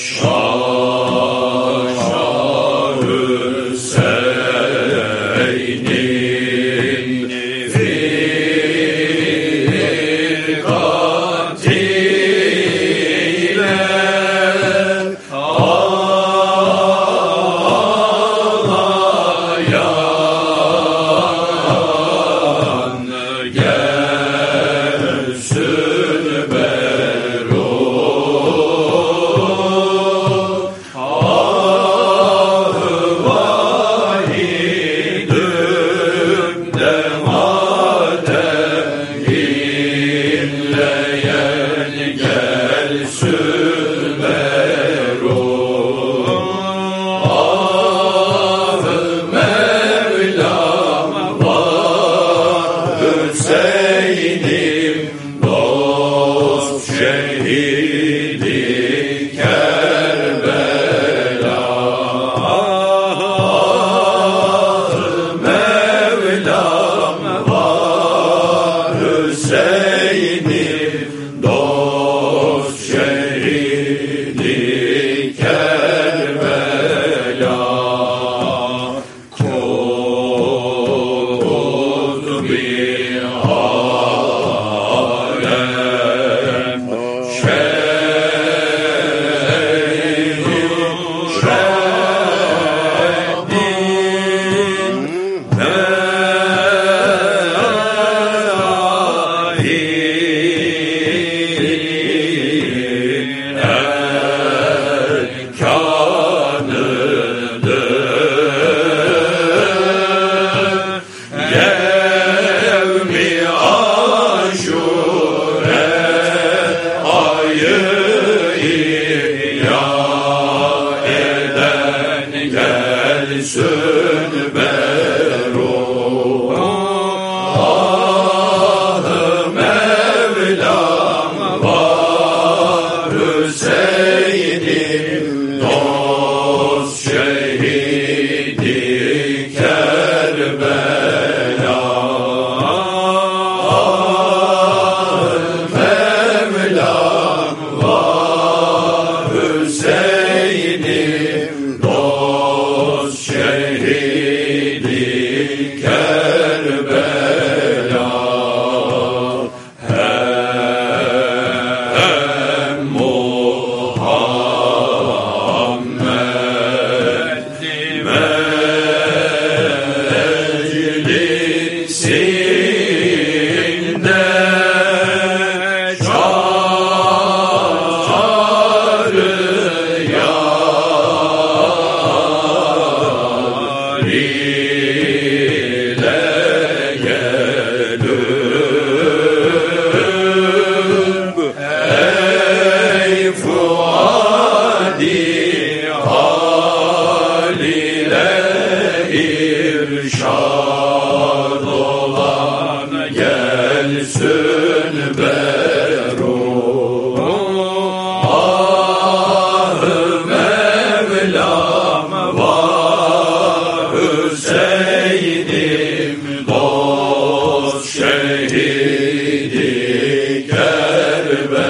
Shalom. Hüseyin'im dost şehidi Kerbela. Mevlam var. Hüseyin'im dost şehidi Kerbela. göğsünü Ah Mevlam var Hüseyin'in dost Ah Mevlam var Şad olan gelsin beru. Ah Mevlam vah Hüseyin'im dost şehidi Kerbel